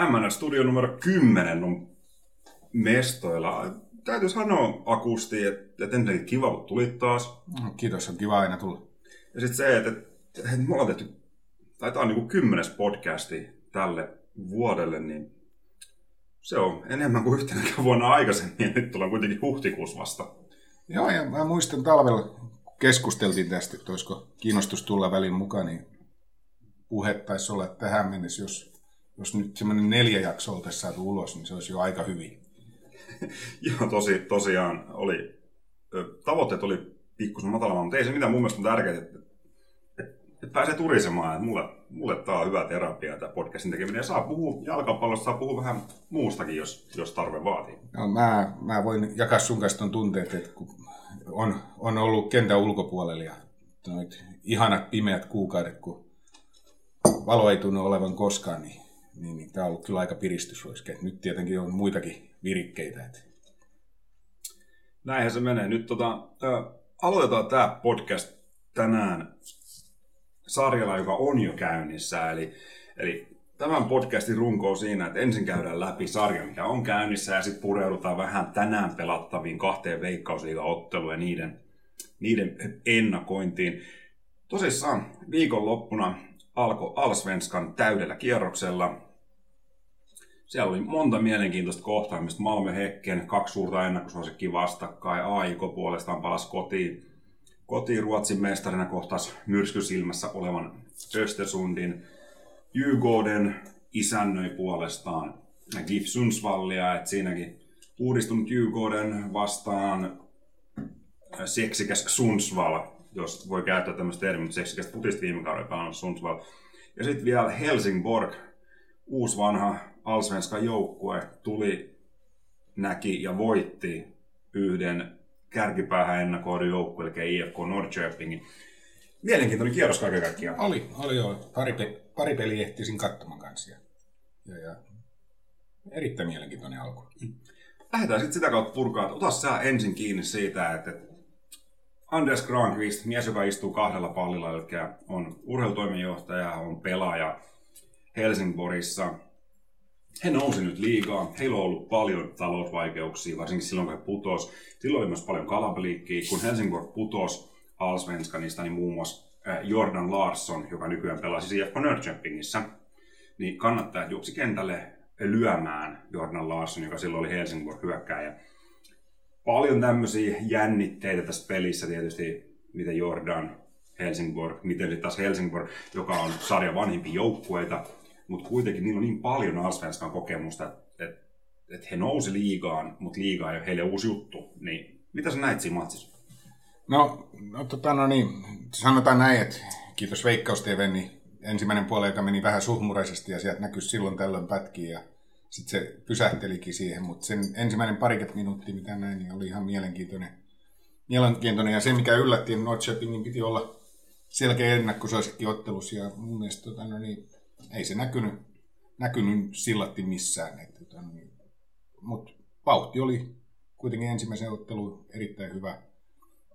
MNR Studio numero 10 on mestoilla. Täytyy sanoa akusti, että, ensinnäkin kiva, kun tulit taas. Mm, Kiitos, on kiva aina tulla. Ja sitten se, että, että, että me ollaan tehty, tai tämä on niin kuin kymmenes podcasti tälle vuodelle, niin se on enemmän kuin yhtenäkään vuonna aikaisemmin, ja nyt tullaan kuitenkin huhtikuussa vasta. Joo, ja mä muistan talvella keskusteltiin tästä, että olisiko kiinnostus tulla välin mukaan, niin puhe taisi olla tähän mennessä, jos, jos nyt semmoinen neljä jakso oltaisiin saatu ulos, niin se olisi jo aika hyvin. Joo, tosi, tosiaan oli, tavoitteet oli pikkusen matalamman, mutta ei se mitään mun mielestä on tärkeää, että, että, että pääsee turisemaan. Että mulle, mulle tämä on hyvä terapia, tämä podcastin tekeminen. Ja saa puhua jalkapallosta, saa puhua vähän muustakin, jos, jos tarve vaatii. No, mä, mä voin jakaa sun kanssa ton tunteet, että kun on, on ollut kentän ulkopuolella ja noit ihanat pimeät kuukaudet, kun valo ei tunnu olevan koskaan, niin, niin, niin tämä on ollut kyllä aika piristysruiske. Nyt tietenkin on muitakin virikkeitä. Että Näinhän se menee. Nyt tota, ö, aloitetaan tämä podcast tänään sarjalla, joka on jo käynnissä. Eli, eli tämän podcastin runko on siinä, että ensin käydään läpi sarja, mikä on käynnissä, ja sitten pureudutaan vähän tänään pelattaviin kahteen veikkausliigaotteluun ja niiden, niiden ennakointiin. Tosissaan viikonloppuna alkoi Alsvenskan täydellä kierroksella. Siellä oli monta mielenkiintoista kohtaamista. Malmö Hekken, kaksi suurta ennakkosuosikkia vastakkain. AIK puolestaan palasi kotiin. Kotiin Ruotsin mestarina kohtas myrskysilmässä olevan Östersundin. Djurgården isännöi puolestaan GIF Sundsvallia, että siinäkin uudistunut Djurgården vastaan seksikäs Sundsvall, jos voi käyttää tämmöistä termiä, mutta seksikäs putista viime kaudella Sundsvall. Ja sitten vielä Helsingborg, uusi vanha Allsvenskan joukkue, tuli, näki ja voitti yhden kärkipäähän ennakoidun joukkueen, eli IFK Norrköpingin. Mielenkiintoinen kierros kaiken kaikkiaan. oli, oli jo. Pari, pe- pari peliä ehtisin katsomaan kanssa. Ja, ja, ja erittäin mielenkiintoinen alku. Lähdetään sitten sitä kautta purkaa. Ota sä ensin kiinni siitä, että Anders Granqvist, mies, joka istuu kahdella pallilla, eli on urheilutoimenjohtaja, on pelaaja Helsingborissa. He nousi nyt liigaa. Heillä on ollut paljon talousvaikeuksia, varsinkin silloin kun he putos. Silloin oli myös paljon kalabaliikkiä. Kun Helsingborg putos Allsvenskanista, niin muun muassa äh, Jordan Larsson, joka nykyään pelaa siis IFK Norrköpingissä, niin kannattaa juoksi kentälle lyömään Jordan Larsson, joka silloin oli Helsingborg hyökkääjä. Paljon tämmöisiä jännitteitä tässä pelissä tietysti, miten Jordan, Helsingborg, miten sitten taas Helsingborg, joka on sarjan vanhimpia joukkueita, mutta kuitenkin niillä on niin paljon Allsvenskan kokemusta, että et, he nousi liigaan, mutta liiga ei ole heille uusi juttu. Niin mitä sä näit siinä matsissa? No, no, tota, no niin, sanotaan näin, että kiitos Veikkaus TV, niin ensimmäinen puoli, joka meni vähän suhmuraisesti ja sieltä näkyi silloin tällöin pätkiä ja sitten se pysähtelikin siihen, mutta sen ensimmäinen parikymmentä minuuttia, mitä näin, niin oli ihan mielenkiintoinen. Mielenkiintoinen ja se, mikä yllätti, Norrköpingin piti olla selkeä ennakkosuosikki ottelussa ja mun mielestä tota, no niin, ei se näkynyt, näkynyt sillatti missään. Että, tota, niin, mutta vauhti oli kuitenkin ensimmäisen ottelun erittäin hyvä,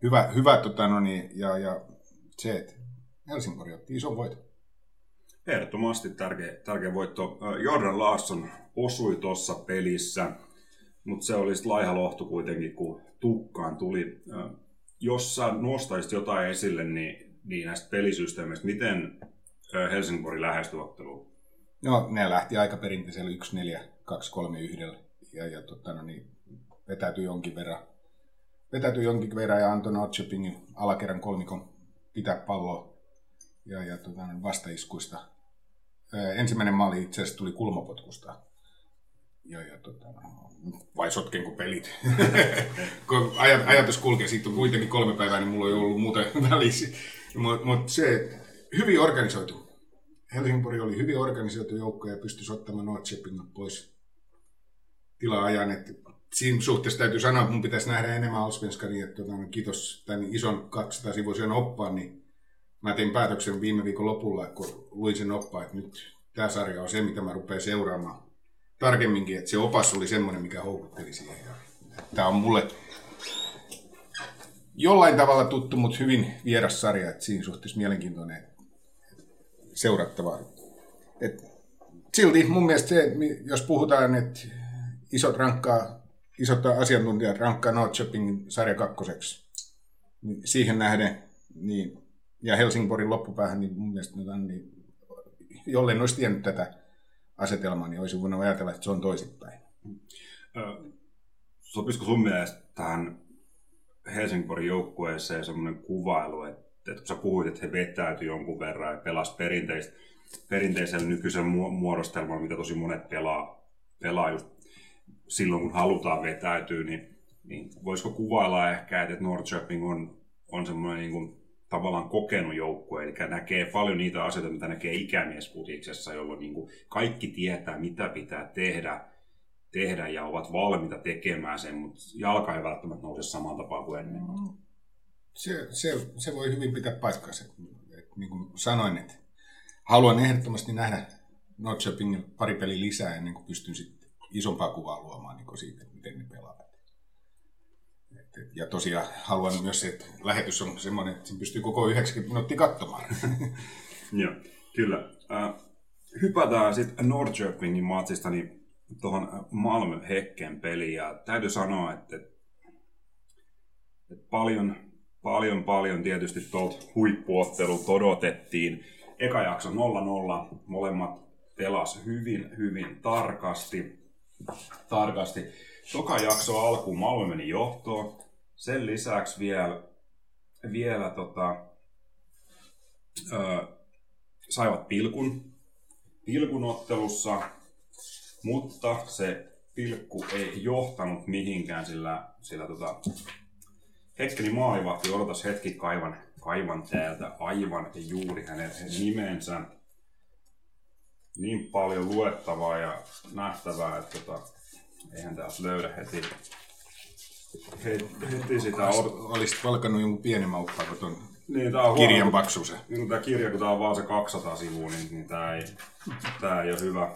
hyvä, hyvä tota, no niin, ja, ja se, että Helsingborg otti ison voiton. Ehdottomasti tärkeä, tärkeä voitto. Jordan Larsson osui tuossa pelissä, mutta se oli laiha lohtu kuitenkin, kun tukkaan tuli. Jos sä nostaisit jotain esille, niin, niin näistä pelisysteemeistä, miten Helsingborg lähestyi otteluun? No, ne lähti aika perinteisellä 1-4, 2-3 yhdellä ja, ja tota, no niin, vetäytyi jonkin verran. Vetäytyi jonkin verran ja antoi Norrköpingin alakerran kolmikon pitää palloa ja, ja tota, no, vastaiskuista. Ää, ensimmäinen maali itse asiassa tuli kulmapotkusta. Ja, ja tota, no, vai sotkenko pelit? Kun aj- ajatus kulkee, siitä on kuitenkin kolme päivää, niin mulla ei ollut muuten välissä. Mutta mut se, hyvin organisoitu. Helsingborg oli hyvin organisoitu joukko ja pystyi ottamaan Norrköpingin pois tila-ajan. Et siinä suhteessa täytyy sanoa, että mun pitäisi nähdä enemmän Allsvenskaria. Että tota, kiitos tämän ison 200-sivuisen oppaan, niin mä tein päätöksen viime viikon lopulla, kun luin sen oppaan, että nyt tämä sarja on se, mitä mä rupean seuraamaan tarkemminkin, että se opas oli semmoinen, mikä houkutteli siihen. Tämä on mulle jollain tavalla tuttu, mutta hyvin vieras sarja, että siinä suhteessa mielenkiintoinen seurattava. Et silti mun mielestä se, jos puhutaan, että isot rankkaa, isot asiantuntijat rankkaa Norrköpingin sarja kakkoseksi, niin siihen nähden, niin, ja Helsingborin loppupäähän, niin mun mielestä niin, jollei olisi tiennyt tätä asetelmaa, niin olisi voinut ajatella, että se on toisinpäin. Sopisiko sun mielestä tähän Helsingborin joukkueeseen semmoinen kuvailu, että, että kun sä puhuit, että he vetäytyi jonkun verran ja pelasi perinteistä, perinteisellä nykyisen muodostelmalla, mitä tosi monet pelaa, pelaa just silloin, kun halutaan vetäytyä, niin, niin voisiko kuvailla ehkä, että Norrköping on, on semmoinen niin kuin, tavallaan kokenut joukkue, eli näkee paljon niitä asioita, mitä näkee ikämiesputiksessa, jolloin niin kuin kaikki tietää, mitä pitää tehdä, tehdä ja ovat valmiita tekemään sen, mutta jalka ei välttämättä nouse samaan tapaan kuin ennen. Se, se, se voi hyvin pitää paikkansa. Niin kuin sanoin, että haluan ehdottomasti nähdä Norrköpingin pari peli lisää ennen kuin pystyn sitten isompaa kuvaa luomaan niin siitä, miten ne pelaavat. Ja tosiaan haluan myös, että lähetys on semmoinen, että sen pystyy koko 90 minuuttia katsomaan. Joo, kyllä. Äh, hypätään sitten Norrköpingin matsista niin tuohon Malmö Hekken peliin. Ja täytyy sanoa, että, että paljon, paljon, paljon tietysti tuolta huippuottelulta odotettiin eka jakso 0-0, molemmat pelas hyvin, hyvin tarkasti. tarkasti. Toka jakso alkuun Malmö meni johtoon. Sen lisäksi vielä, vielä tota, ö, saivat pilkun, pilkun ottelussa, mutta se pilkku ei johtanut mihinkään, sillä, sillä tota, Hekkeni maalivahti odotas hetki kaivan kaivan täältä aivan juuri hänen nimensä. Niin paljon luettavaa ja nähtävää, että tota, eihän täältä löydä heti, heti, heti sitä. Or... Olisit valkannut jonkun pienen maukkaa, kun tuon niin, tää on kirjan huono, paksu se. Niin, tämä kirja, kun tämä on vaan se 200 sivua, niin, niin tämä ei, tää ei ole hyvä,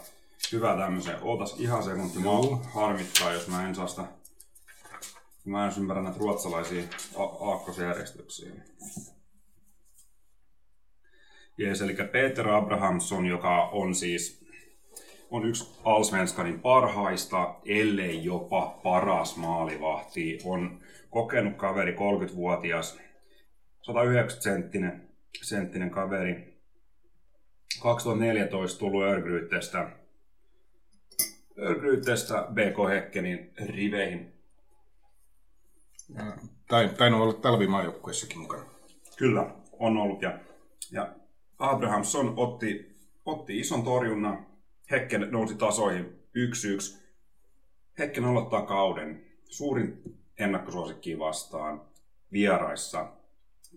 hyvä tämmöisen. Ootas ihan sekunti, mä harmittaa, jos mä en saa sitä Mä en ymmärrä näitä ruotsalaisia aakkosjärjestyksiä. Jees, eli Peter Abrahamsson, joka on siis on yksi Alsvenskanin parhaista, ellei jopa paras maalivahti. On kokenut kaveri, 30-vuotias, 190 senttinen, senttinen kaveri. 2014 tullut Örgrytestä, Örgrytestä BK Hekkenin riveihin. Tai tainnut olla talvimaajoukkueessakin mukana. Kyllä, on ollut. Ja, ja Abrahamson otti, otti ison torjunnan. Hekken nousi tasoihin 1-1. Hekken aloittaa kauden suurin ennakkosuosikki vastaan vieraissa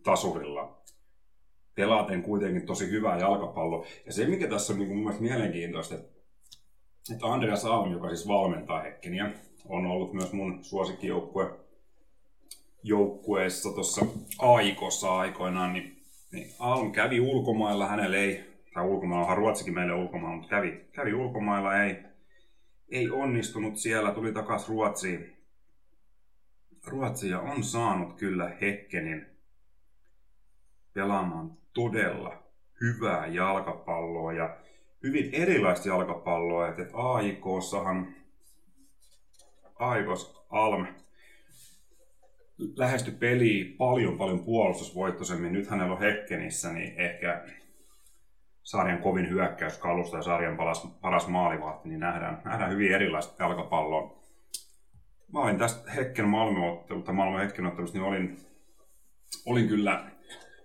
tasurilla. Pelaaten kuitenkin tosi hyvää jalkapalloa. Ja se, mikä tässä on niin mun mielenkiintoista, että, että Andreas Alm, joka siis valmentaa Hekkeniä, on ollut myös mun suosikkijoukkue joukkueessa tuossa aikossa aikoinaan, niin niin Alm kävi ulkomailla, hänelle ei, tai ulkomailla, Ruotsikin meille ulkomailla, mutta kävi, kävi ulkomailla, ei, ei onnistunut siellä, tuli takaisin Ruotsiin. Ruotsi ja on saanut kyllä Hekkenin pelaamaan todella hyvää jalkapalloa ja hyvin erilaista jalkapalloa, että AIK-sahan Aikos Alm lähesty peliä paljon paljon puolustusvoittoisemmin. Nyt hänellä on Hekkenissä, niin ehkä sarjan kovin hyökkäyskalusta ja sarjan paras, paras maalivahti, niin nähdään, nähdään hyvin erilaista jalkapalloa. Mä olin tästä Hekken Malmö-ottelusta, Malmö Hekken ottelusta, niin olin, olin kyllä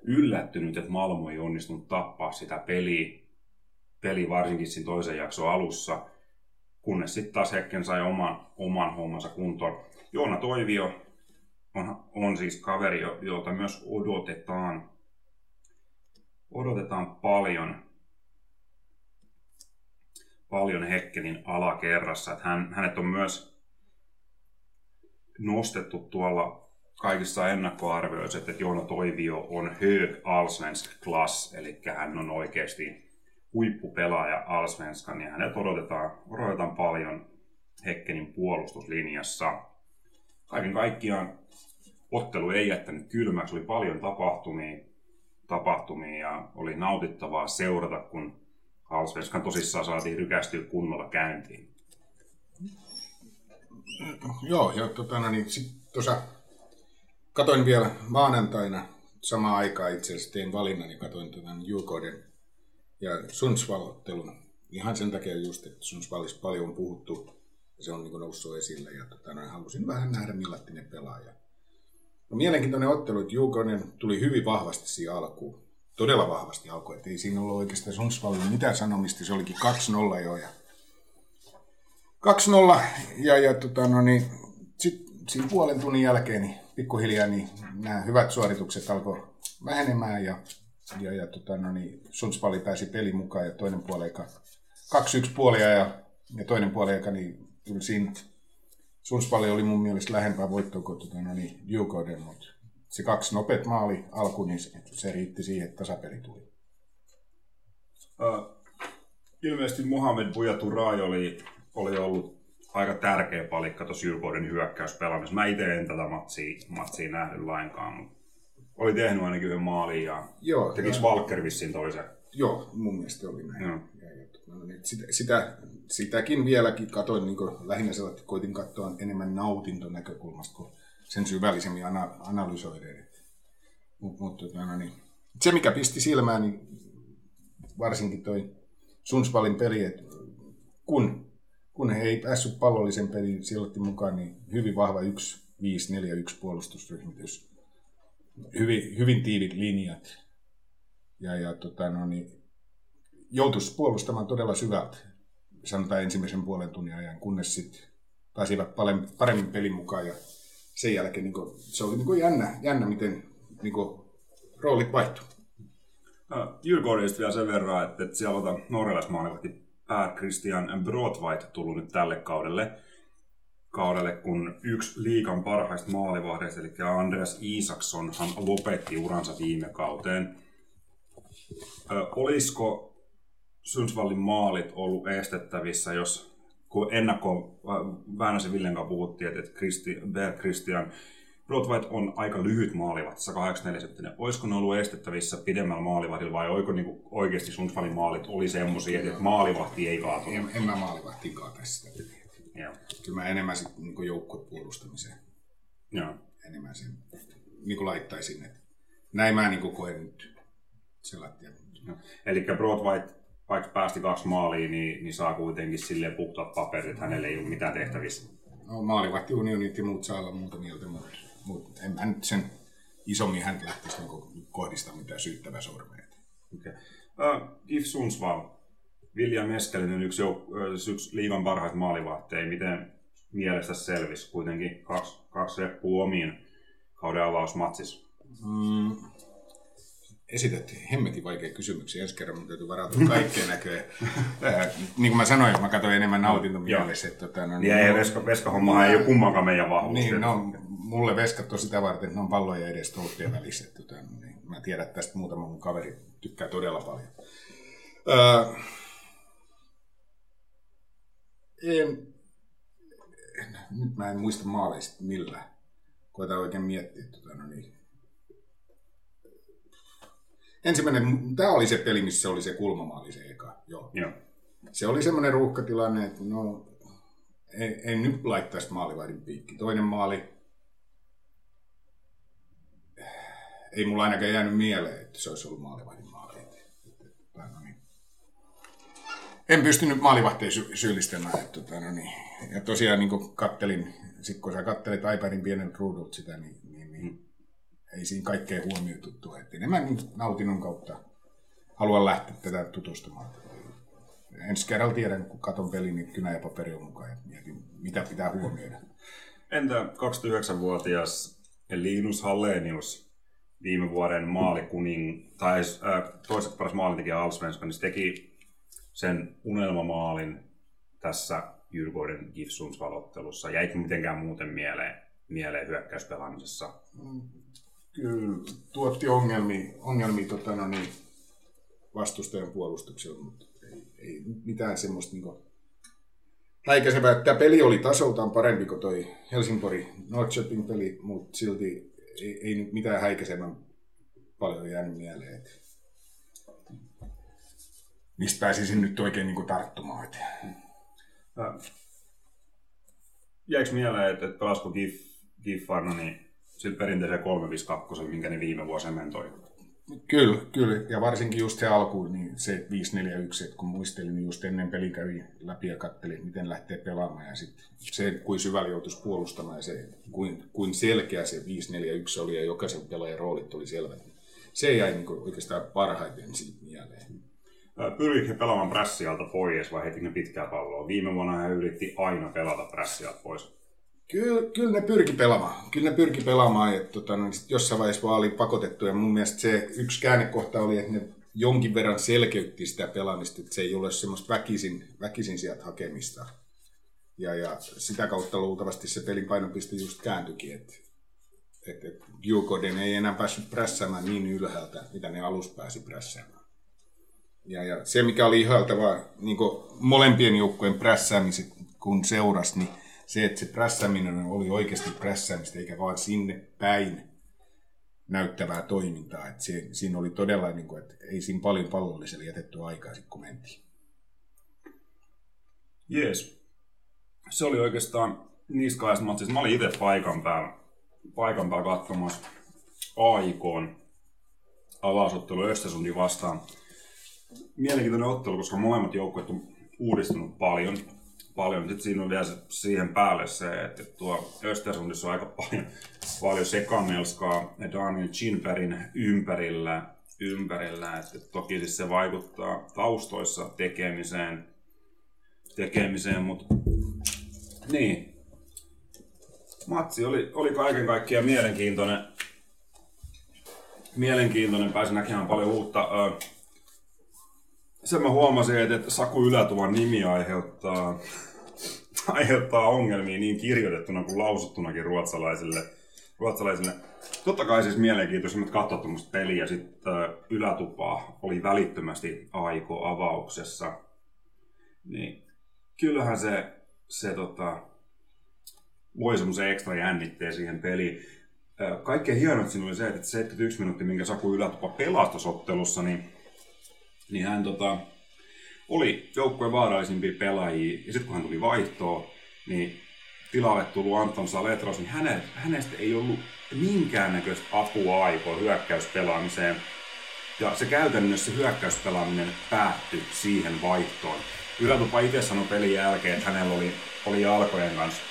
yllättynyt, että Malmö ei onnistunut tappaa sitä peliä, peli varsinkin siinä toisen jakson alussa, kunnes sitten taas Hekken sai oman, oman hommansa kuntoon. Joona Toivio on, on siis kaveri, jolta myös odotetaan, odotetaan paljon, paljon Hekkenin alakerrassa. Että hän, hänet on myös nostettu tuolla kaikissa ennakkoarvioissa, että Joona Toivio on hög allsvensk klass, eli hän on oikeasti huippupelaaja allsvenskan, ja hänet odotetaan, odotetaan paljon Hekkenin puolustuslinjassa. Kaiken kaikkiaan ottelu ei jättänyt kylmäksi, oli paljon tapahtumia, tapahtumia ja oli nautittavaa seurata, kun Allsvenskan tosissaan saatiin rykästyä kunnolla käyntiin. Joo, ja tota, no niin, tuossa katoin vielä maanantaina samaan aikaan itse asiassa tein valinnan ja katoin tämän Jukoden ja Sundsvall-ottelun. Ihan sen takia just, että Sundsvallissa paljon on puhuttu se on niin noussut esille ja tota, no, halusin vähän nähdä millainen pelaaja. No, mielenkiintoinen ottelu, että Jukonen tuli hyvin vahvasti siihen alkuun. Todella vahvasti alkuun, että ei siinä ollut oikeastaan Sundsvallin mitään sanomista, se olikin 2-0 jo ja 2-0 ja, ja tota, no niin, sit, siinä puolen tunnin jälkeen niin pikkuhiljaa niin nämä hyvät suoritukset alkoi vähenemään ja, ja, ja tota, no niin, Sundsvalli pääsi pelin mukaan ja toinen puoli aika 2-1 puolia ja, ja toinen puoli niin kyllä siinä Sundsvalli oli mun mielestä lähempää voittoa kuin tota, no niin, Djukoden, mutta se kaksi nopeat maali alku, niin se, se riitti siihen, että tasapeli tuli. Uh, ilmeisesti Mohamed Bujaturai oli oli ollut aika tärkeä palikka tuossa Jyrkoiden hyökkäyspelaamisessa. Mä itse en tätä matsia, matsia nähnyt lainkaan, mutta oli tehnyt ainakin yhden maalin ja Joo. Walker vissiin toisen. Joo, mun mielestä oli näin. Joo. Sitä, sitä, sitäkin vieläkin katoin, niin lähinnä sellainen, koitin katsoa enemmän nautinton näkökulmasta kuin sen syvällisemmin ana, analysoiden. Mut, mut, tota, no, niin. Se, mikä pisti silmään, niin varsinkin toi Sundsvallin peli, että kun kun he ei päässyt pallollisen pelin sijoitti mukaan, niin hyvin vahva 1-5-4-1 puolustusryhmitys. Hyvin, hyvin tiivit linjat. Ja, ja tota, no niin, joutuisi puolustamaan todella syvältä, sanotaan ensimmäisen puolen tunnin ajan, kunnes sitten pääsivät paremmin pelin mukaan. Ja sen jälkeen niin kuin, se oli niin kuin jännä, jännä, miten niin kuin, roolit vaihtui. No, Jyrkoudesta vielä sen verran, että, että siellä on norjalaismaalivahti Per Christian Broadwhite tullut nyt tälle kaudelle, kaudelle kun yksi liikan parhaista maalivahdeista, eli Andreas Isaksson, hän lopetti uransa viime kauteen. Ö, olisiko Sundsvallin maalit ollut estettävissä, jos kun ennakkoon Väänäsen Villen kanssa puhuttiin, että Christi, Christian Broadwhite on aika lyhyt maalivahti, 184 Olisiko ne ollut estettävissä pidemmällä maalivahdilla vai oiko niinku oikeasti Sundsvallin maalit oli semmoisia, että maalivahti ei kaatunut? En, en mä maalivahti kaata sitä peliä. Kyllä mä enemmän sitten niinku joukkuepuolustamiseen. Joo. Enemmän sen niinku laittaisin. Että näin mä niinku koen nyt sellainen. Eli Broadwhite vaikka päästi kaksi maalia, niin, niin saa kuitenkin silleen puhtaat paperit, että hänelle ei ole mitään tehtävissä. No maalivahti unionit ja muut saa olla muuta mieltä, mutta mutta en mä nyt sen isommin hän lähtisi niin kohdista mitään syyttävää sormea. Okay. Uh, If Sundsvall, Vilja Meskelinen, yksi, jouk- yksi liigan parhaita maalivahteja. Miten mielestä selvisi kuitenkin kaksi, kaksi reppua omiin kauden avausmatsissa? Mm, esität hemmetin vaikea kysymyksiä. Ensi kerran mun täytyy varautua kaikkeen näköjään. niin kuin mä sanoin, mä katsoin enemmän nautintomielessä. Että, tota, no, niin, ei, veska, veskahomma ei ole kummankaan meidän vahvuus. Niin, no, mulle veskat on sitä varten, että ne on palloja edes tolppien välissä. Tota, niin mä tiedän, että tästä muutama mun kaveri tykkää todella paljon. Öö, en, nyt mä en muista maaleista millään. Koitan oikein miettiä. Tota, no niin. Ensimmäinen, tämä oli se peli, missä oli se kulmamaali se eka. Joo. Joo. Se oli semmoinen ruuhkatilanne, että no, ei, ei nyt laittaisi maalivahdin piikki. Toinen maali, ei mulla ainakaan jäänyt mieleen, että se olisi ollut maalivahdin maali. No niin. En pystynyt maalivahteen sy- syyllistämään. Että, tota, no niin. Ja tosiaan niin kattelin, sit kun sä kattelit iPadin pienen ruudulta sitä, niin ei siinä kaikkea huomioitu tuo. Että enemmän niin nautinnon kautta haluan lähteä tätä tutustumaan. Ensi kerralla tiedän, kun katon pelin, niin kynä ja paperi on mukaan ja mietin, mitä pitää huomioida. Entä 29-vuotias Linus Hallenius? viime vuoden maalikuning, tai äh, toiset paras maalintekijä Alsvenskan, niin se teki sen unelmamaalin tässä Jyrkoiden GIF valottelussa Jäikö mitenkään muuten mieleen, mieleen hyökkäyspelaamisessa? Mm, kyllä tuotti ongelmia, ongelmia tota, no niin, vastustajan puolustuksella, mutta ei, ei mitään semmoista niin häikäisevää. Tämä peli oli tasoltaan parempi kuin toi Helsingborg Norrköping peli, mutta silti ei, ei nyt mitään häikäisemmän paljon jäänyt mieleen. mistä pääsisin nyt oikein niin tarttumaan. Et. Jäikö mieleen, että, että pelasiko GIF, GIF-Arno niin sillä perinteisellä 352, minkä ne viime vuosina mentoi? Kyllä, kyllä. Ja varsinkin just se alku, niin se 541, että kun muistelin, niin just ennen peli kävi läpi ja katselin, miten lähtee pelaamaan. Ja sitten se, kuin syvällä joutuisi puolustamaan ja se, kuin, kuin selkeä se 541 oli ja jokaisen pelaajan roolit oli selvät. Se jäi niin oikeastaan parhaiten siitä mieleen. Pyrkikö he pelaamaan prässialta pois vai heitikö ne pitkää palloa? Viime vuonna he yritti aina pelata prässialta pois. Kyllä, kyllä ne pyrki pelaamaan. Kyllä ne pyrki pelaamaan. Että, tota, no, jossain vaiheessa vaan oli pakotettu. Ja mun mielestä se yksi käännekohta oli, että ne jonkin verran selkeytti sitä pelaamista, että se ei ole semmoista väkisin, väkisin sieltä hakemista. Ja, ja sitä kautta luultavasti se pelin painopiste just kääntyikin, että että et Jukoden ei enää päässyt prässäämään niin ylhäältä, mitä ne alus pääsi prässäämään. Ja, ja se, mikä oli ihailtavaa niin molempien joukkojen prässäämiset, kun seurasi, niin se, että se prässäminen oli oikeasti prässäämistä, eikä vaan sinne päin näyttävää toimintaa. Että se, siinä oli todella, niin kuin, että ei siinä paljon pallolliselle jätetty aikaa, kun mentiin. Jees. Se oli oikeastaan niissä kahdessa matsissa. Mä olin itse paikan päällä, paikan päällä katsomassa Aikoon avausottelu Östersundin vastaan. Mielenkiintoinen ottelu, koska molemmat joukkueet on uudistunut paljon paljon. Sitten siinä on vielä siihen päälle se, että tuo Östersundissa on aika paljon, paljon sekamelskaa Daniel Chinperin ympärillä, ympärillä. Että toki siis se vaikuttaa taustoissa tekemiseen, tekemiseen mutta niin. Matsi oli, oli kaiken kaikkiaan mielenkiintoinen. Mielenkiintoinen, pääsi näkemään paljon uutta. Sen mä huomasin, että Saku Ylätuvan nimi aiheuttaa aiheuttaa ongelmia niin kirjoitettuna kuin lausuttunakin ruotsalaisille. ruotsalaisille. Totta kai siis mielenkiintoisimmat katsottu musta peliä. Sitten ylätupa oli välittömästi Aiko avauksessa. Niin kyllähän se, se tota, voi semmoisen ekstra jännitteen siihen peliin. Kaikkein hienoit siinä oli se, että 71 minuuttia, minkä Saku Ylätupa pelastusottelussa, niin, niin hän tota, oli joukkueen vaarallisimpia pelaajia, ja sitten kun hän tuli vaihtoon, niin tilalle tullut Anton Saletros, niin häne, hänestä ei ollut minkäännäköistä apua aikoa hyökkäyspelaamiseen. Ja se käytännössä hyökkäyspelaaminen päättyi siihen vaihtoon. Ylätupa itse sanoi pelin jälkeen, että hänellä oli, oli jalkojen kanssa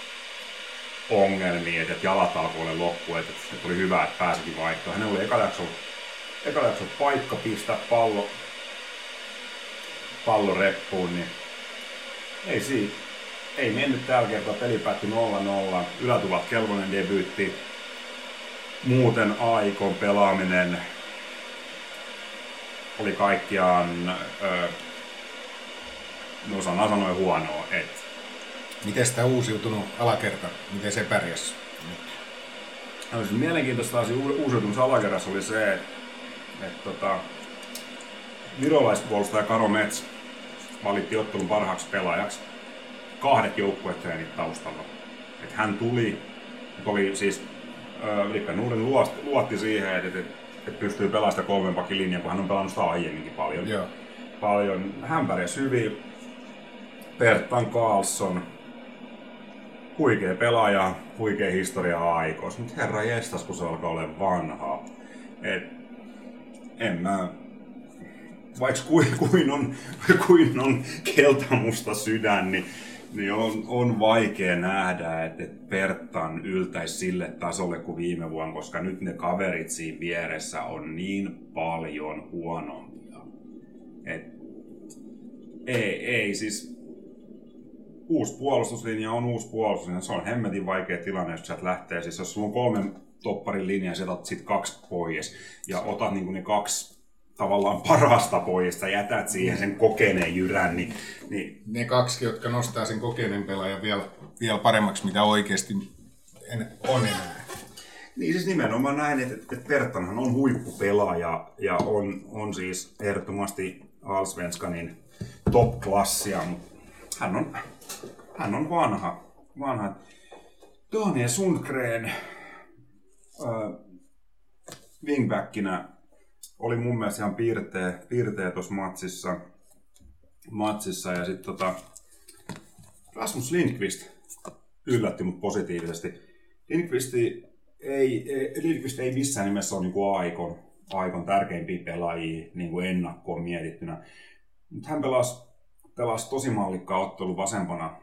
ongelmia, että jalat alkoi olla loppu, että, että oli hyvä, että pääsikin vaihtoon. Hänellä oli eka jakso, eka jakso paikka pistää pallo pallo reppuun, niin ei siinä. Ei mennyt tällä kertaa, peli päättyi 0-0. Ylätuvat kelvonen debyytti. Muuten Aikon pelaaminen oli kaikkiaan, öö, no sana sanoi huonoa. Et. Miten sitä uusiutunut alakerta, miten se pärjäs nyt? No, siis mielenkiintoista asia alakerrassa oli se, että et, tota, virolaispuolustaja Karo Mets valittiin ottelun parhaaksi pelaajaksi. Kahdet joukkuetreenit taustalla. Et hän tuli, oli siis Likka Nuurin luotti siihen, että, että, että pystyy pelaamaan sitä kolmen pakin linjaa, kun hän on pelannut sitä aiemminkin paljon. Joo. paljon. Hän pärjäsi hyvin. Perttan Karlsson, huikea pelaaja, huikea historia aikois, mutta herra jestas, kun se alkaa olla vanhaa. Et, en mä, vaikka kuin, kuin, on, kuin on keltamusta sydän, niin, niin on, on vaikea nähdä, että Perttan yltäisi sille tasolle kuin viime vuonna, koska nyt ne kaverit siinä vieressä on niin paljon huonompia. Et, ei, ei, siis uusi puolustuslinja on uusi puolustuslinja. Se on hemmetin vaikea tilanne, jos sieltä lähtee. Siis jos sulla on kolmen topparin linja ja sieltä sit kaksi pois ja otat niin ne kaksi tavallaan parasta pois, sä jätät siihen sen kokeneen jyrän, niin, niin... Ne kaksi, jotka nostaa sen kokeneen pelaajan vielä, vielä paremmaksi, mitä oikeasti en, on enää. Niin siis nimenomaan näin, että, että Perttanhan on huippupelaaja ja on, on siis ehdottomasti Allsvenskanin top-klassia, mutta hän on, hän on vanha. vanha. Daniel Sundgren äh, wingbackinä oli mun mielestä ihan piirteä, piirteä tuossa matsissa. matsissa. Ja sitten tota, Rasmus Lindqvist yllätti mut positiivisesti. Lindqvist ei, Lindqvist ei missään nimessä ole niinku Aikon, Aikon tärkeimpiä pelaajia niin kuin ennakkoon mietittynä. Mutta hän pelasi, pelasi tosi mallikkaa ottelu vasempana,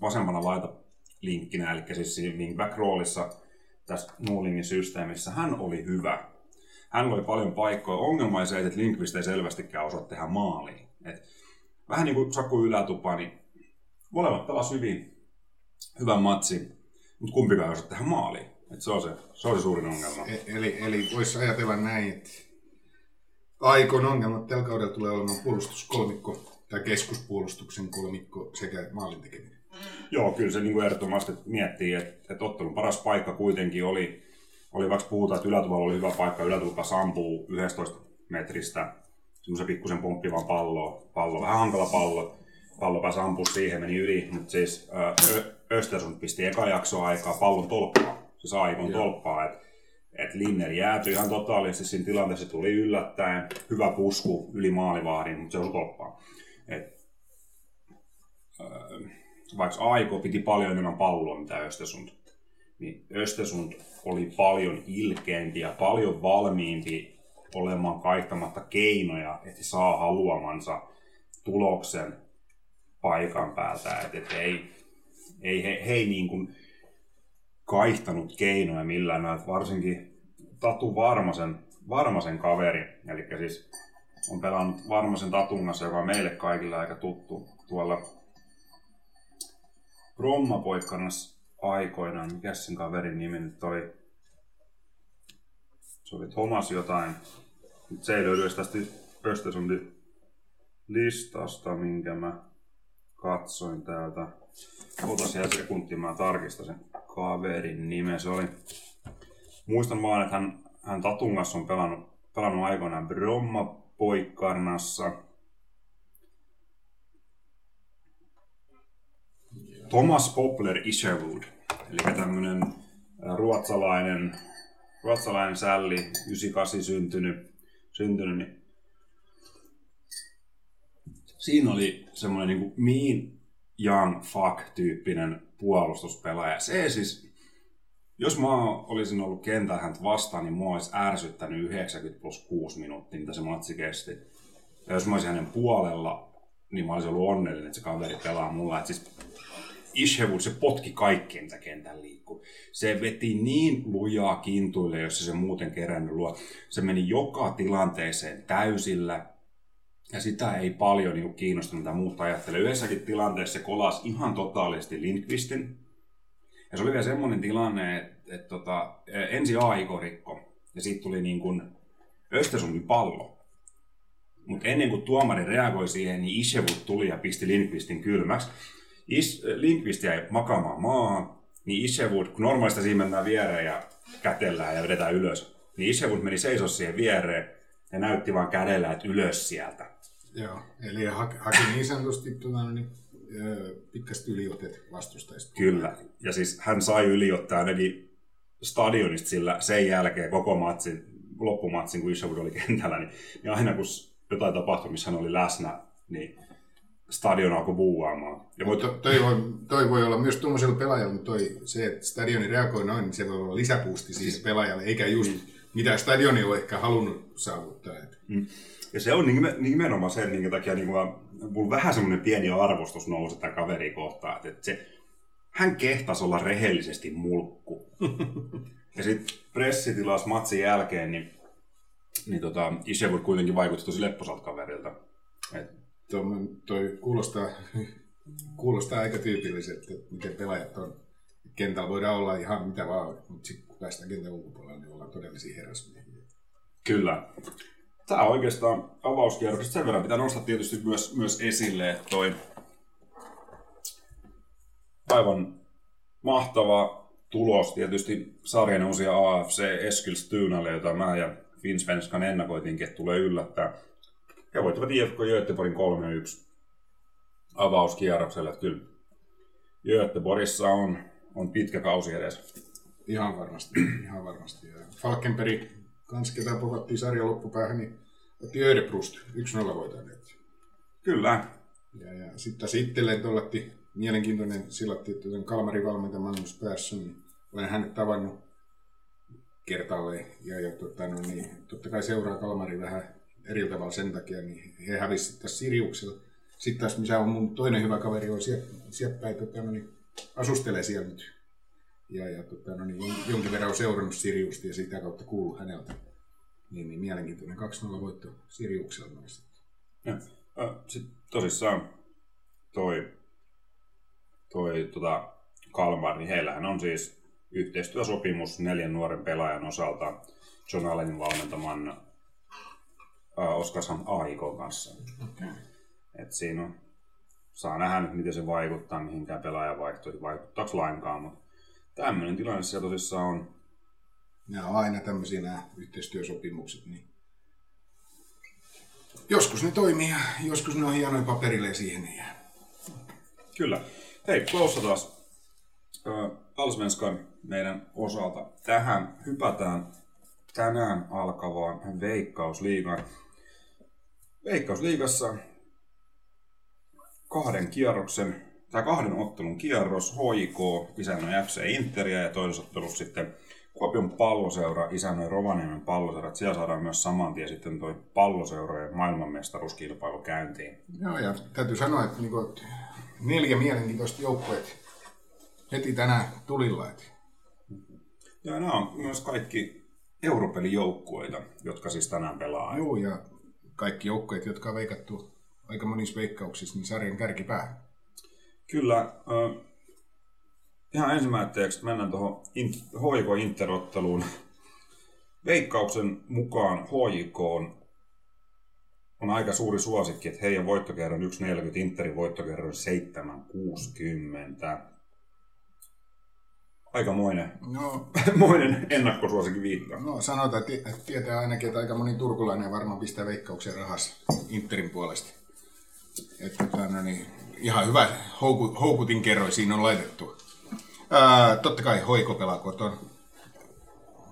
vasempana laita linkkinä, eli siis wingback roolissa tässä Nuulingin systeemissä. Hän oli hyvä. Hän oli paljon paikkoja. Ongelma oli se, että Linkvist ei selvästikään osaa tehdä maaliin. Et vähän niin kuin Saku Ylätupa, niin molemmat pelasivat hyvin, hyvän matsin, mutta kumpikaan ei osaa tehdä maaliin. Et se, on se, se on se suurin ongelma. E- eli, eli voisi ajatella näin, että Aikon ongelmat tällä kaudella tulee olemaan puolustuskolmikko tai keskuspuolustuksen kolmikko sekä maalin tekeminen. Joo, kyllä se niin kuin ehdottomasti miettii, että, että ottelun paras paikka kuitenkin oli, oli vaikka puhutaan, että ylätuvalla oli hyvä paikka, ylätuva sampuu 11 metristä semmoisen pikkusen pomppivan pallo, pallo, vähän hankala pallo, pallo pääsi ampua siihen, meni yli, mutta siis Östersund pisti eka jakso aikaa pallon tolppaa, se sai aikon tolppaa, että et Linner jäätyi ihan totaalisesti siinä tilanteessa, tuli yllättäen, hyvä pusku yli maalivahdin, mutta se osui tolppaan. Et, vaikka Aiko piti paljon enemmän palloa mitä Östersund, niin Östersund oli paljon ilkeämpi ja paljon valmiimpi olemaan kaihtamatta keinoja, että saa haluamansa tuloksen paikan päältä. Että et ei, ei, he, he ei niin kuin kaihtanut keinoja millään, varsinkin Tatu Varmasen, Varmasen kaveri, eli siis on pelannut Varmasen Tatungassa, joka on meille kaikille aika tuttu tuolla Bromma-poikkanas aikoinaan, mikä sen kaverin nimi nyt oli? Se oli Thomas jotain. Nyt se ei löydy tästä listasta, minkä mä katsoin täältä. Otas ihan sekunti, mä tarkistan sen kaverin nimen. Se oli... Muistan vaan, että hän, hän Tatungassa on pelannut, pelannut aikoinaan Bromma-poikkarnassa. Thomas Popler Isherwood, eli tämmöinen ruotsalainen, ruotsalainen sälli, 98 syntynyt, syntynyt niin siinä oli semmoinen niin kuin mean young fuck-tyyppinen puolustuspelaaja. Se siis, jos mä olisin ollut kentällä häntä vastaan, niin mua olisi ärsyttänyt 90 plus 6 minuuttia, mitä se matsi kesti. Ja jos mä olisin hänen puolella, niin mä olisin ollut onnellinen, että se kaveri pelaa mulla. Et siis Isherwood, se potki kaikkien mitä kentän liikkuu. Se veti niin lujaa kintuille, jos se, muuten kerännyt luo. Se meni joka tilanteeseen täysillä. Ja sitä ei paljon niin kiinnostunut mitä muuta ajattelee. Yhdessäkin tilanteessa se kolasi ihan totaalisesti Lindqvistin. Ja se oli vielä semmoinen tilanne, että, että tota, ensi Aiko rikko. Ja siitä tuli niin kuin Östersundin pallo. Mutta ennen kuin tuomari reagoi siihen, niin Isherwood tuli ja pisti Lindqvistin kylmäksi. Is, jäi makaamaan maahan, niin Isherwood, kun normaalisti siinä mennään viereen ja kätellään ja vedetään ylös, niin Isherwood meni seisoo siihen viereen ja näytti vaan kädellä, että ylös sieltä. Joo, eli haki, haki niin sanotusti tuota, niin, pitkästi yliotet vastustajista. Kyllä, ja siis hän sai yliottaa ainakin stadionista sillä sen jälkeen koko matsin, loppumatsin, kun Isherwood oli kentällä, niin, niin aina kun jotain tapahtui, missä hän oli läsnä, niin stadion alkoi buuaamaan. Ja voit... to, toi, voi, toi voi olla myös tuommoisella pelaajalla, mutta toi, se, että stadioni reagoi noin, niin se voi olla lisäpuusti siis pelaajalle, eikä just mm. mitä stadioni on ehkä halunnut saavuttaa. Mm. Ja se on nimenomaan se, minkä takia niin kuin, mulla vähän semmoinen pieni arvostus nousi tätä kaveri kohtaan, että se, hän kehtasi olla rehellisesti mulkku. ja sitten pressitilas matsin jälkeen, niin, niin tota, Isherwood kuitenkin vaikutti tosi lepposalta kaverilta. Et Tuo, toi kuulostaa, kuulostaa aika tyypilliseltä, että miten pelaajat on. Kentällä voidaan olla ihan mitä vaan, mutta sitten kun päästään kentän ulkopuolelle, niin ollaan todellisia herrasmiehiä. Kyllä. Tämä on oikeastaan avauskierroksesta. Sen verran pitää nostaa tietysti myös, myös esille, että toi aivan mahtava tulos tietysti sarjan uusia AFC Eskilstunalle, jota mä ja Finsvenskan ennakoitinkin, että tulee yllättää he voittivat IFK Göteborgin 3-1 avauskierrokselle. Kyllä Göteborgissa on, on pitkä kausi edes. Ihan varmasti, ihan varmasti. Ja Falkenberg, kans ketä povattiin sarjan loppupäähän, niin otti Örebrust 1-0 voittaneet. Kyllä. Ja, ja sitten sitten tuollatti mielenkiintoinen silatti, että Kalmarin valmentaja Magnus Persson, niin olen hänet tavannut kertalle ja, ja tota, no niin, totta kai seuraa Kalmari vähän eri tavalla sen takia, niin he hävisivät tässä Siriuksella. Sitten taas missä on mun toinen hyvä kaveri on Sieppä, että tota, no niin, asustelee siellä nyt. Ja, ja tota, no niin, jonkin verran on seurannut Siriusta ja sitä kautta kuullut häneltä. Niin, niin mielenkiintoinen 2-0 voitto Siriuksella noista. Sitten tosissaan toi, toi tota Kalmar, niin heillähän on siis yhteistyösopimus neljän nuoren pelaajan osalta John Allenin valmentaman äh, Oskarsson AIK kanssa. Okay. Et siinä on, saa nähdä nyt, miten se vaikuttaa, mihinkään pelaajan vaihtoihin, vaikuttaako lainkaan, mutta tämmöinen tilanne siellä tosissaan on. Nämä on aina tämmöisiä nämä yhteistyösopimukset, niin joskus ne toimii ja joskus ne on hienoja paperille ja siihen ei jää. Kyllä. Hei, Klaussa taas. Alsvenskan meidän osalta. Tähän hypätään tänään alkavaan Veikkausliigaan. Veikkausliigassa kahden kierroksen, tai kahden ottelun kierros, HIK isännöi FC Interia ja toisessa ottelussa sitten Kuopion palloseura isännöi Rovaniemen palloseura. Siellä saadaan myös saman tien sitten toi palloseurojen maailmanmestaruuskilpailu käyntiin. Joo, ja täytyy sanoa, että niinku, neljä mielenkiintoista joukkueet heti tänään tulilla. Ja nämä on myös kaikki europelijoukkueita, jotka siis tänään pelaa. Joo, ja kaikki joukkueet, jotka on veikattu aika monissa veikkauksissa, niin sarjan kärkipää. Kyllä. Äh, ihan ensimmäiseksi mennään tuohon HJK Interotteluun. Veikkauksen mukaan HJK on, on aika suuri suosikki, että heidän voittokerron 1,40, Interin voittokerron 7,60 aikamoinen no, moinen ennakkosuosikin viittaa. No sanotaan, että tietää ainakin, että aika moni turkulainen varmaan pistää veikkauksen rahas Interin puolesta. Että no niin, ihan hyvä houku, houkutin kerroi siinä on laitettu. Ää, totta kai Hoiko pelaa koton.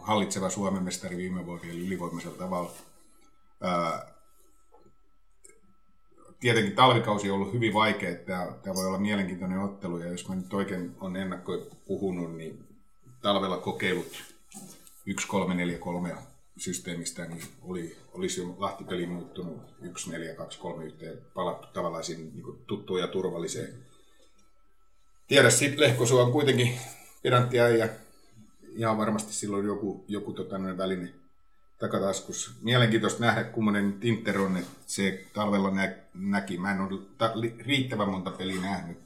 Hallitseva Suomen mestari viime vuonna ylivoimaisella tavalla. Ää, tietenkin talvikausi on ollut hyvin vaikea, että tämä voi olla mielenkiintoinen ottelu, ja jos mä nyt oikein on ennakkoin puhunut, niin talvella kokeilut 1-3-4-3 systeemistä, niin oli, olisi jo Lahtipeli muuttunut 1-4-2-3 yhteen, palattu tavallaan niin tuttuun ja turvalliseen. Tiedä, sitten Lehkosu on kuitenkin pedanttia ja ihan varmasti silloin joku, joku tota, väline takataskussa. Mielenkiintoista nähdä, kummonen Inter on, että se talvella nä- näki. Mä en ole riittävän monta peliä nähnyt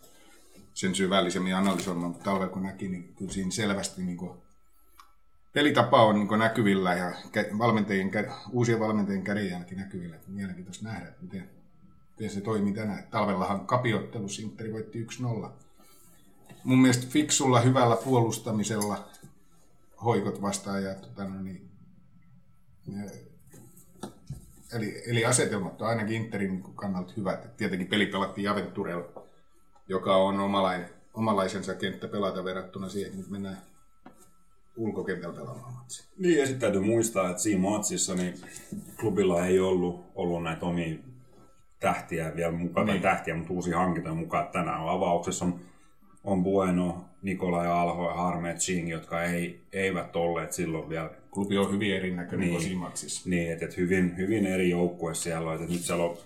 sen syvällisemmin analysoimaan, mutta talvella kun näki, niin kyllä siinä selvästi niin kuin, pelitapa on niin näkyvillä ja valmentajien, uusien valmentajien kädenjälki näkyvillä. Mielenkiintoista nähdä, että miten, miten se toimii tänään. Talvellahan kapiottelussa Interi voitti 1-0. Mun mielestä fiksulla, hyvällä puolustamisella hoikot vastaan ja no niin, Eli, eli asetelmat on ainakin Interin kannalta hyvät. Tietenkin peli pelattiin Aventurella, joka on omalainen, omalaisensa kenttä pelata verrattuna siihen, että nyt mennään ulkokentällä pelaamaan matsia. Niin, ja sitten täytyy muistaa, että siinä matsissa niin klubilla ei ollut, ollut näitä omia tähtiä vielä mukaan, niin. tähtiä, mutta uusia hankintoja mukaan. Tänään on avauksessa on, on Bueno, Nikola ja Alho ja Harme Ching, jotka ei, eivät olleet silloin vielä klubi on hyvin erinäköinen niin, kuin. Niin, että, että hyvin, hyvin eri joukkue siellä Että nyt siellä on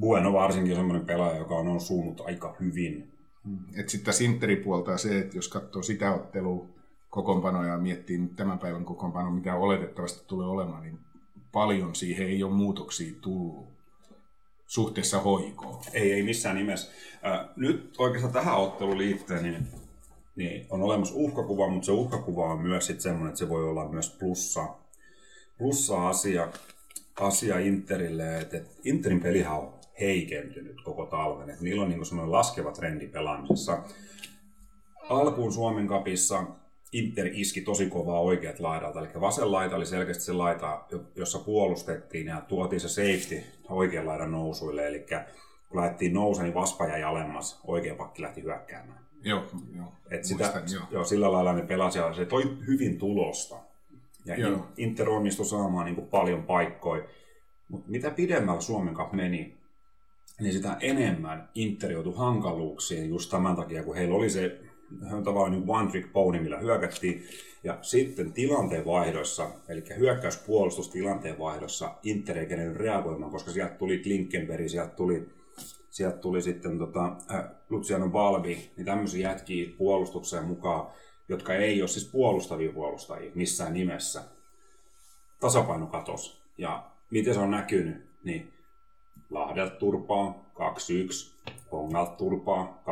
Bueno varsinkin semmoinen pelaaja, joka on osunut aika hyvin. Hmm. Että sitten tässä Interin puolta se, että jos katsoo sitä ottelua kokoonpanoja ja miettii nyt tämän päivän kokoonpano, mitä oletettavasti tulee olemaan, niin paljon siihen ei ole muutoksia tullut suhteessa hoikoon. Ei, ei missään nimessä. Äh, nyt oikeastaan tähän otteluun liittyen, niin niin on olemassa uhkakuva, mutta se uhkakuva on myös sit semmoinen, että se voi olla myös plussa, plussa asia, asia Interille, että Interin pelihän on heikentynyt koko talven, että niillä on niin semmoinen laskeva trendi pelaamisessa. Alkuun Suomen kapissa Inter iski tosi kovaa oikeat laidalta, eli vasen laita oli selkeästi se laita, jossa puolustettiin ja tuotiin se safety oikean laidan nousuille, eli kun lähdettiin nousemaan, niin vaspa jäi alemmas, oikea pakki lähti hyökkäämään. Joo, joo. Et sitä, muistan, joo. joo. sillä lailla ne pelasi ja se toi hyvin tulosta. Ja joo. Inter onnistui saamaan niin kuin paljon paikkoja. Mutta mitä pidemmällä Suomen Cup meni, niin sitä enemmän Inter joutui hankaluuksiin just tämän takia, kun heillä oli se tavallaan niin one trick pony, millä hyökättiin. Ja sitten tilanteen vaihdossa, eli hyökkäyspuolustus tilanteen vaihdossa, Inter ei kerennyt reagoimaan, koska sieltä tuli Klinkenberg, sieltä tuli, sieltä tuli sitten tota, äh, Luciano Balbi, niin tämmöisiä jätkiä puolustukseen mukaan, jotka ei ole siis puolustavia puolustajia missään nimessä. Tasapaino katos. Ja miten se on näkynyt, niin Lahdelta turpaa 2-1, Kongalta turpaa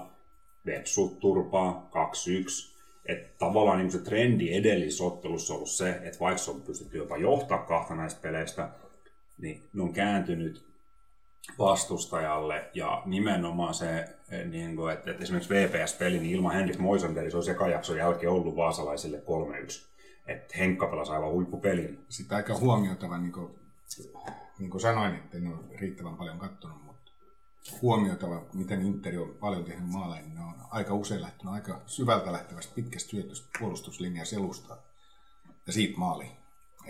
2-0, Vepsut turpaa 2-1. Että tavallaan niin se trendi edellisessä ottelussa on ollut se, että vaikka on pystytty jopa johtaa kahta näistä peleistä, niin ne on kääntynyt vastustajalle ja nimenomaan se, niin kuin, että, että esimerkiksi VPS-peli niin ilman Henrik Moisander se on sekajakson jälkeen ollut vaasalaisille 3-1. Että Henkka pelasi aivan huippupelin. Sitten aika huomioitava, niin kuin, niin kuin sanoin, että en ole riittävän paljon katsonut, mutta huomioitava, miten Interi on paljon tehnyt maaleja, niin ne on aika usein lähtenyt aika syvältä lähtevästä pitkästä puolustuslinjaa selustaa ja siitä maali.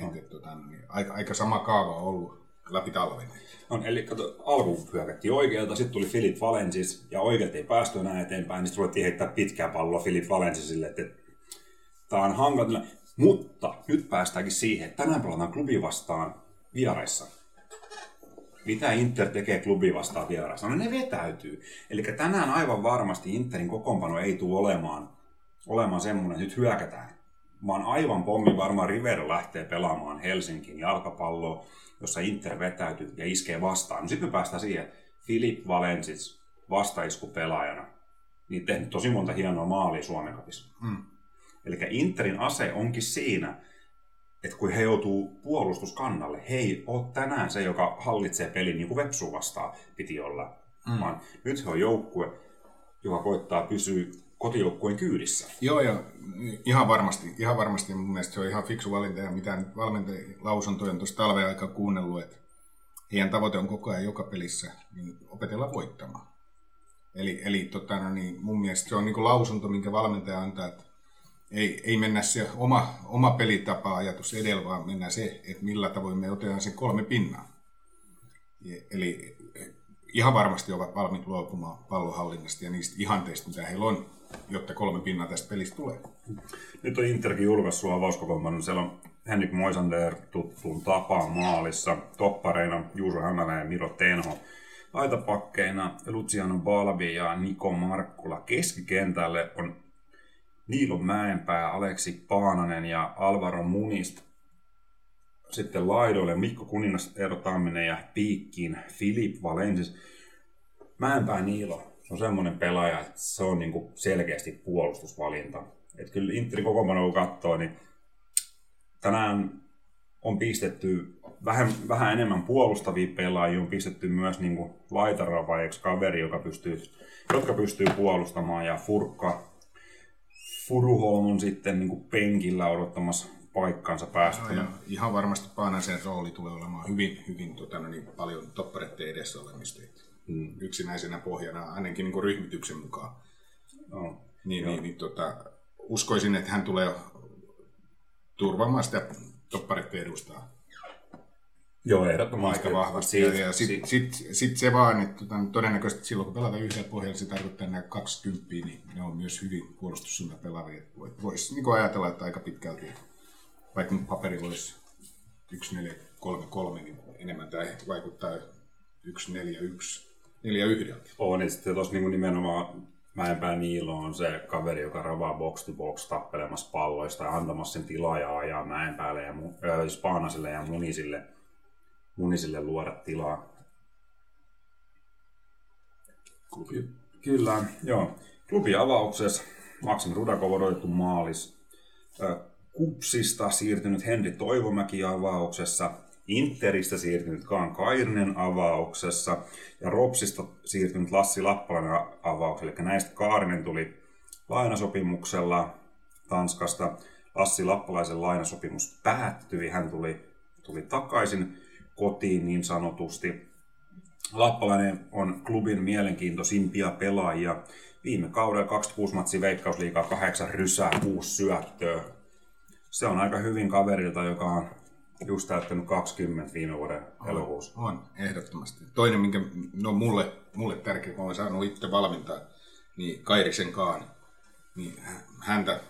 No. Et, tota, niin aika, aika sama kaava on ollut läpi talven. On, eli kato, alkuun hyökättiin oikealta, sitten tuli Filip Valensis, ja oikealta ei päästy enää eteenpäin, niin sitten ruvettiin heittää pitkää palloa Filip Valensisille, että, että tämä on hankala. Mutta nyt päästäänkin siihen, että tänään pelataan klubi vastaan vieraissa. Mitä Inter tekee klubi vastaan vieraissa? No ne vetäytyy. Eli tänään aivan varmasti Interin kokoonpano ei tule olemaan, olemaan semmoinen, että nyt hyökätään. Vaan aivan pommi varmaan Rivero lähtee pelaamaan Helsinkin jalkapalloa, jossa Inter vetäytyy ja iskee vastaan. No sitten me päästään siihen, Filip Valensis pelaajana, niin tehnyt tosi monta hienoa maalia Suomen kapissa. Mm. Eli Interin ase onkin siinä, että kun he joutuu puolustuskannalle, he ei ole tänään se, joka hallitsee pelin niin kuin Vepsu vastaan piti olla. Mm. Vaan nyt he on joukkue, joka koittaa pysyä kotijoukkueen kyydissä. Joo, ja ihan varmasti, ihan varmasti mun mielestä se on ihan fiksu valinta, ja mitä valmentajien lausuntoja on tuossa talven aika kuunnellut, että heidän tavoite on koko ajan joka pelissä niin opetella voittamaan. Eli, eli tota, no niin, mun mielestä se on niin lausunto, minkä valmentaja antaa, että ei, ei mennä se oma, oma pelitapa-ajatus edellä, vaan mennään se, että millä tavoin me otetaan sen kolme pinnaa. Eli ihan varmasti ovat valmiit luopumaan pallonhallinnasta ja niistä ihanteista, mitä heillä on, jotta kolme pinnaa tästä pelistä tulee. Nyt on Interkin julkaissut avauskokoonpanon. Siellä on Henrik Moisander tuttuun tapaan maalissa, toppareina Juuso Hämälä ja Miro Tenho. Aitapakkeina Luciano Balbi ja Niko Markkula. Keskikentälle on Niilo Mäenpää, Aleksi Paananen ja Alvaro Munist. Sitten laidoille Mikko Kuningas, Eero Tamminen ja piikkiin Filip Valensis. Mäenpää Niilo on semmoinen pelaaja, että se on niinku selkeästi puolustusvalinta. Et kyllä Interi kokoonpano kun katsoo, niin tänään on pistetty vähän, vähän enemmän puolustavia pelaajia, on pistetty myös niin laitaravajaksi kaveri, joka pystyy, jotka pystyy puolustamaan, ja Furkka Furuholm on sitten niin kuin penkillä odottamassa paikkaansa päästä. No, ihan varmasti Paanasen rooli tulee olemaan hyvin, hyvin tota, no niin, paljon toppareiden edessä olemista. Mm. Yksinäisenä pohjana, ainakin niin kuin ryhmityksen mukaan. No, niin, niin, niin tota, uskoisin, että hän tulee turvaamaan sitä toppareiden edustaa. Joo, ehdottomasti. Aika vahvasti. Siitä, ja sitten sit, sit, sit se vaan, että tota, todennäköisesti silloin kun pelataan yhdellä pohjalla, se tarkoittaa nämä 20, niin ne on myös hyvin puolustussuunnan pelaavia. Voisi niin ajatella, että aika pitkälti, vaikka nyt paperi olisi 1, 4, 3, 3, niin enemmän tämä vaikuttaa 1, 4, 1, 4 yhdeltä. On, niin sitten tuossa niin nimenomaan Mäenpää Niilo on se kaveri, joka ravaa box to box tappelemassa palloista ja antamassa sen tilaa ja ajaa Mäenpäälle ja äh, Spaanaselle ja Munisille – munisille luoda tilaa. Klubi. Kyllä, joo. Klubi avauksessa Maksim Rudakov odotettu maalis. Kupsista siirtynyt Henri Toivomäki avauksessa. Interistä siirtynyt Kaan Kairinen avauksessa ja Ropsista siirtynyt Lassi Lappalainen avauksessa. Eli näistä Kaarinen tuli lainasopimuksella Tanskasta. Lassi Lappalaisen lainasopimus päättyi, hän tuli, tuli takaisin kotiin niin sanotusti. Lappalainen on klubin mielenkiintoisimpia pelaajia. Viime kaudella 26 matsi veikkausliikaa, 8 rysää, 6 syöttöä. Se on aika hyvin kaverilta, joka on just täyttänyt 20 viime vuoden elokuussa. On, ehdottomasti. Toinen, minkä no mulle, mulle tärkeä, kun olen saanut itse valmentaa, niin Kairisen Kaan, niin häntä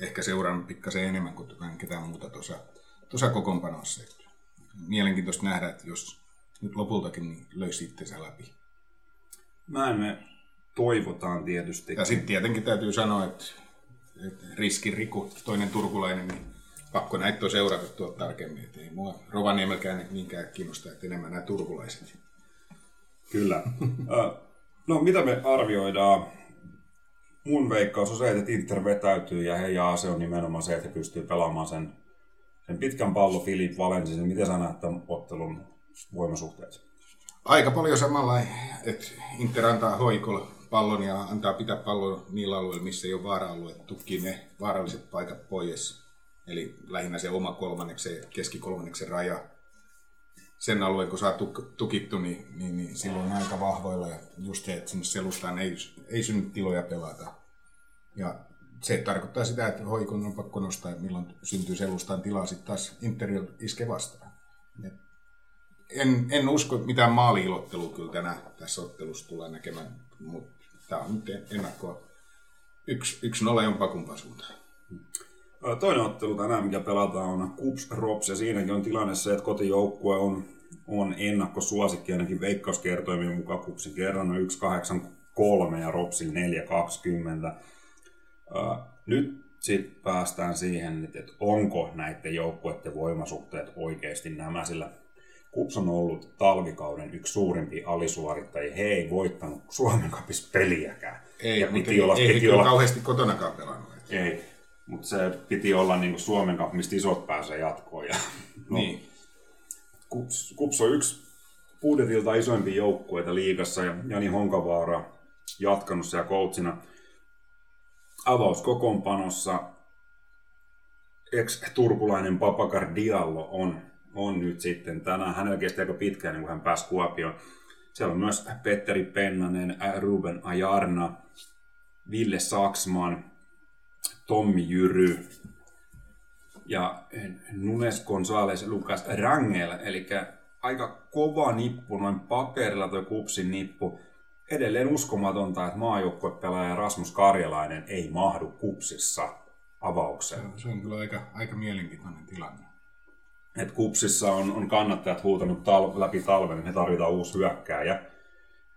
ehkä seuraan pikkasen enemmän kuin ketään muuta tuossa, tuossa kokoonpanossa. Mielenkiintoista nähdä, että jos nyt lopultakin niin löysi itsensä läpi. Näin me toivotaan tietysti. Ja sitten tietenkin täytyy sanoa, että, että riski Riku, toinen turkulainen, niin pakko näitä seurata tuolta tarkemmin. Että ei mua Rovaniemelkään niinkään kiinnosta, että enemmän nämä turkulaiset. Kyllä. no mitä me arvioidaan? Mun veikkaus on se, että Inter vetäytyy ja heidän ase on nimenomaan se, että he pystyy pelaamaan sen, sen pitkän pallo Filip Valensin. Miten sä näet tämän ottelun voimasuhteet? Aika paljon samalla, että Inter antaa hoikolla pallon ja antaa pitää pallon niillä alueilla, missä ei ole vaara-alueet, tukkii ne vaaralliset paikat pois. Eli lähinnä se oma kolmanneksen, keskikolmanneksen raja. Sen alueen, kun saa tuk- tukittu, niin, niin, niin silloin on aika vahvoilla. Ja just se, että sinne selustaan ei, ei synny tiloja pelata. Ja se tarkoittaa sitä, että hoikon on pakko nostaa, milloin syntyy selustaan tilaa sitten taas Interior iske vastaan. En, en usko, että mitään maaliilottelua kyllä tänään tässä ottelussa tulee näkemään, mutta tämä on nyt ennakkoa. Yksi, yksi nolla jompaa kumpaa suuntaan. Toinen ottelu tänään, mikä pelataan, on Kups Rops, ja siinäkin on tilanne se, että kotijoukkue on, on ennakkosuosikki ainakin veikkauskertoimien mukaan Kupsin kerran 1,83 ja Ropsin 4,20. Nyt sitten päästään siihen, että onko näiden joukkueiden voimasuhteet oikeasti nämä, sillä Kups on ollut talvikauden yksi suurimpi alisuorittajia. He ei voittanut Suomen kapis peliäkään. Ei, ja piti ei, olla, ei piti olla, kauheasti kotonakaan pelannut. Ei, mutta se piti olla niin kuin Suomen kappi, mistä isot pääsee jatkoon. Ja, no, niin. Kups, Kups on yksi budjetilta isoimpia joukkueita liigassa ja Jani Honkavaara jatkanut siellä coachina avauskokoonpanossa. Ex-turkulainen Papakar Diallo on on nyt sitten tänään. Hänellä kesti aika pitkään, niin kun hän pääsi Kuopioon. Siellä on myös Petteri Pennanen, Ruben Ajarna, Ville Saksman, Tommi Jyry ja Nunes González Lucas Rangel, eli aika kova nippu noin paperilla tuo kupsin nippu. Edelleen uskomatonta, että maajoukkuepelaaja Rasmus Karjalainen ei mahdu kupsissa avaukseen. Se on kyllä aika, aika mielenkiintoinen tilanne että kupsissa on, on kannattajat huutanut tal- läpi talven, että me tarvitaan uusi hyökkääjä,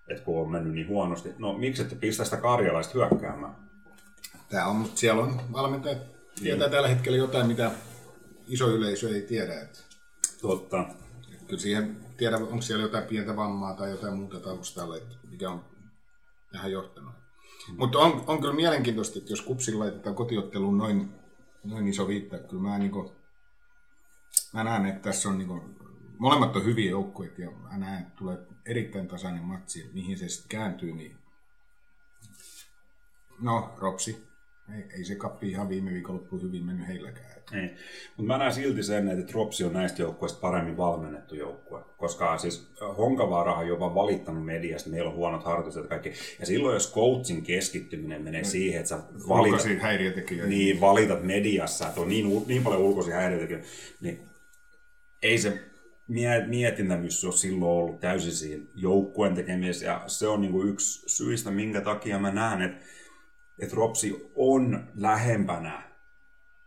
että kun on mennyt niin huonosti. No miksi ette pistä sitä karjalaista hyökkäämään? Tämä on, siellä on valmentajat tietää niin. tällä hetkellä jotain, mitä iso yleisö ei tiedä. Että Totta. Kyllä siihen tiedä, onko siellä jotain pientä vammaa tai jotain muuta taustalla, että mikä on tähän johtanut. Mm. Mutta on, on kyllä mielenkiintoista, että jos kupsilla laitetaan kotiotteluun noin, noin iso viitta, kyllä mä niin kuin, mä näen, että tässä on niinku, molemmat on hyviä joukkueita ja mä näen, että tulee erittäin tasainen matsi, mihin se sitten kääntyy, niin no, Ropsi. Ei, ei se kappi ihan viime viikonloppuun hyvin mennyt heilläkään. Ei. Mutta mä näen silti sen, että Tropsi on näistä joukkueista paremmin valmennettu joukkue. Koska siis Honkavaara on jopa valittanut mediasta, meillä on huonot harjoitukset ja kaikki. Ja silloin jos coachin keskittyminen menee no, siihen, että sä valitat, niin, valitat mediassa, että on niin, niin paljon ulkoisia häiriötekijöitä, niin ei se mietintämys ole silloin ollut täysin siinä joukkueen tekemisessä. Ja se on niin kuin yksi syistä, minkä takia mä näen, että, että Ropsi on lähempänä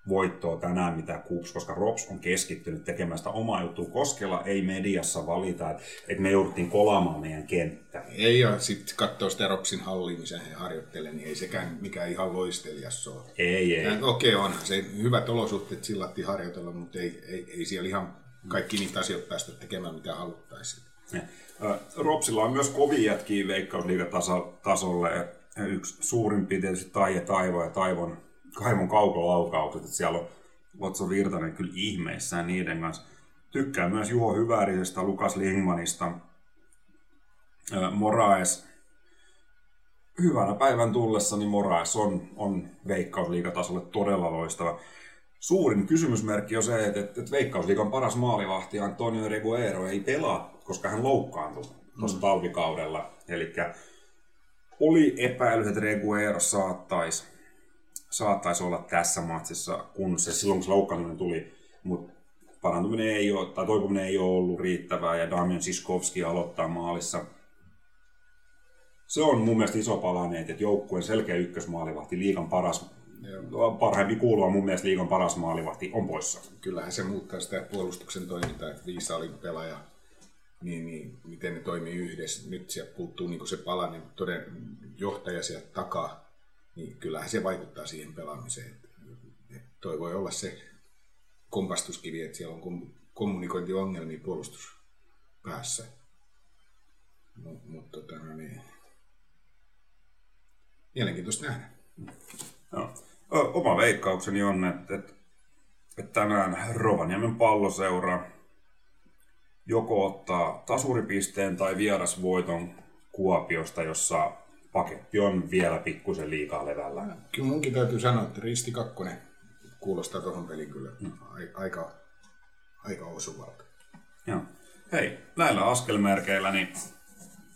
voittoa tänään mitä Kups, koska Rops on keskittynyt tekemään sitä omaa juttua. Koskella ei mediassa valita, että, me jouduttiin kolaamaan meidän kenttä. Ei ole, sitten katsoo sitä Ropsin hallia, missä he harjoittelee, niin ei sekään mikään ihan loistelias ole. Ei, ei. Okei, okay, onhan se hyvät olosuhteet sillätti harjoitella, mutta ei, ei, ei siellä ihan kaikki niitä asioita päästä tekemään, mitä haluttaisiin. Ropsilla on myös kovia jätkiä veikkausliigatasolle. Yksi suurimpia tietysti Taija Taivo ja Taivon, Kaivon kaukolaukaukset. Että siellä on Otso Virtanen kyllä ihmeissään niiden kanssa. Tykkää myös Juho Hyvärisestä, Lukas Lingmanista, Moraes. Hyvänä päivän tullessa niin Moraes on, on veikkausliigatasolle todella loistava suurin kysymysmerkki on se, että, että, että Veikkausliikan paras maalivahti Antonio Reguero ei pelaa, koska hän loukkaantui tuossa mm. talvikaudella. Eli oli epäily, että Reguero saattaisi saattaisi olla tässä matsissa, kun se silloin kun se loukkaantuminen tuli. Mutta parantuminen ei ole, tai toipuminen ei ole ollut riittävää ja Damian Siskovski aloittaa maalissa. Se on mun mielestä iso palanen, että joukkueen selkeä ykkösmaalivahti, liigan paras, parhaimpi kuuluva mun mielestä liigan paras maalivahti on poissa. Kyllähän se muuttaa sitä puolustuksen toimintaa, että Viisa oli pelaaja, niin, niin miten ne toimii yhdessä. Nyt sieltä puuttuu niin se palanen toden johtaja sieltä takaa, niin kyllähän se vaikuttaa siihen pelaamiseen. Toi voi olla se kompastuskivi, että siellä on kommunikointiongelmia puolustuspäässä. Mutta mut, tota, no niin. mielenkiintoista nähdä. No. Oma veikkaukseni on, että, että, että tänään Rovaniemen palloseura joko ottaa tasuripisteen tai vierasvoiton Kuopiosta, jossa paketti on vielä pikkusen liikaa levällä. Kyllä munkin täytyy sanoa, että Risti Kakkonen kuulostaa tuohon peliin kyllä aika, aika osuvalta. Joo. Hei, näillä askelmerkeillä niin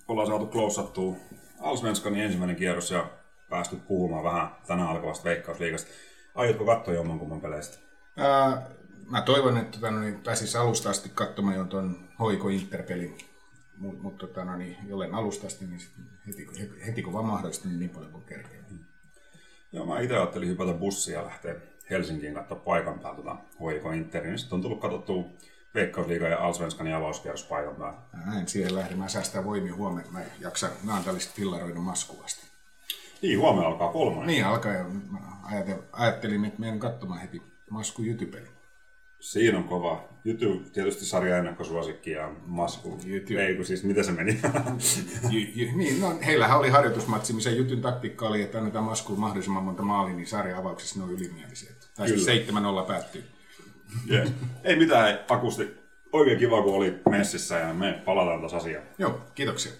ollaan saatu klousattua Alsvenskanin ensimmäinen kierros ja päästy puhumaan vähän tänään alkavasta veikkausliigasta. Aiotko katsoa jommankumman peleistä? Ää, mä toivon, että tota, no, niin pääsis alusta asti katsomaan jo tuon Hoiko Interpelin. Mutta mut, tota, no, niin, jollen alusta asti, niin heti, heti, heti kun vaan mahdollista, niin, niin paljon kuin kerkee. Joo, mä itse ajattelin hypätä bussia ja lähteä Helsinkiin katsoa paikan päällä tuota Hoiko Interin. Sitten on tullut katsottua Veikkausliiga ja Alsvenskan avauskierros paikan päällä. Näin, siihen lähdin. Mä säästän voimia huomenna. Mä jaksan naantalista fillaroida maskuvasti. Niin, huomenna alkaa kolmonen. Niin alkaa ja ajattelin, että meidän katsomaan heti Masku Jytypeli. Siinä on kova. Jyty tietysti sarja ennakkosuosikki ja Masku. Jyty. Ei kun siis, miten se meni? j, j, niin, no, heillähän oli harjoitusmatsi, missä Jytyn taktiikka oli, että annetaan Maskuun mahdollisimman monta maalia, niin sarja avauksessa ne on ylimielisiä. Tai siis 7-0 päättyy. Yes. Ei mitään, akusti. Oikein kiva, kun oli messissä ja me palataan taas asiaan. Joo, kiitoksia.